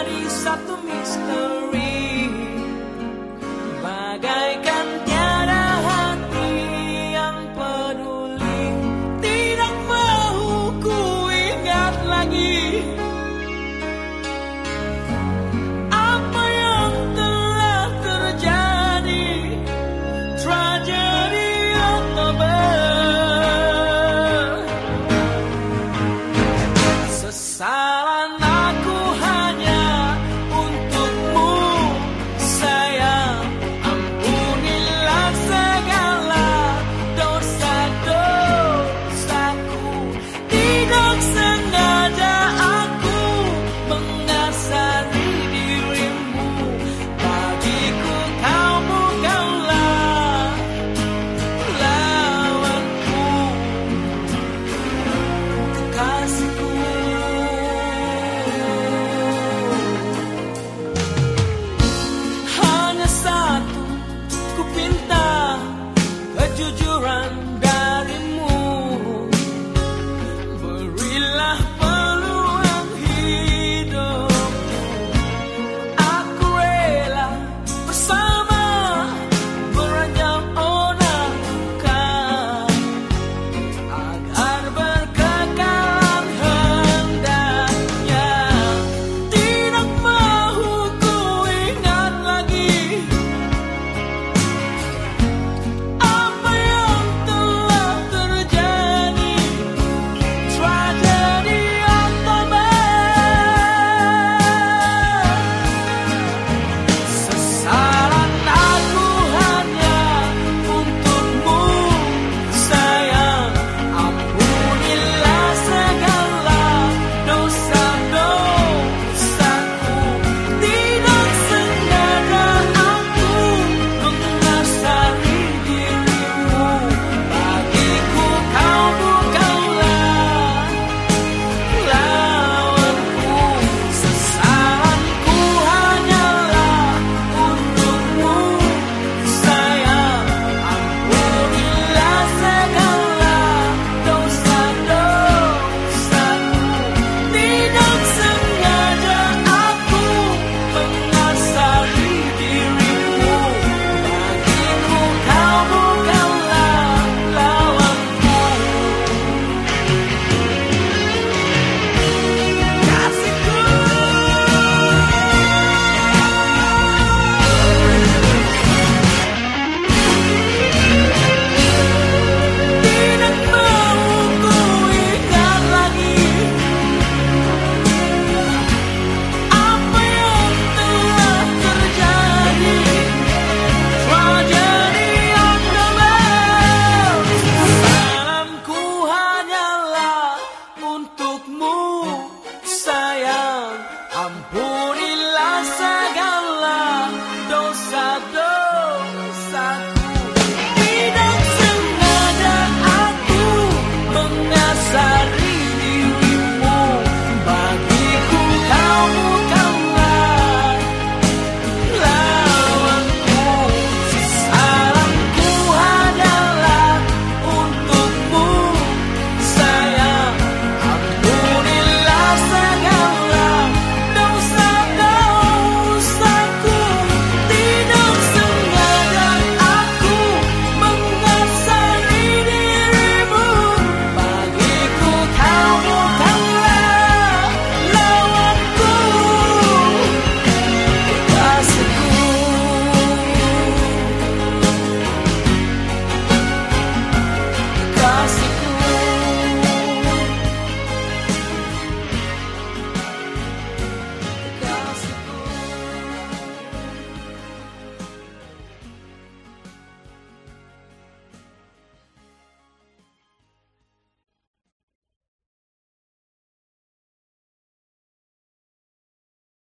menjadi the mystery.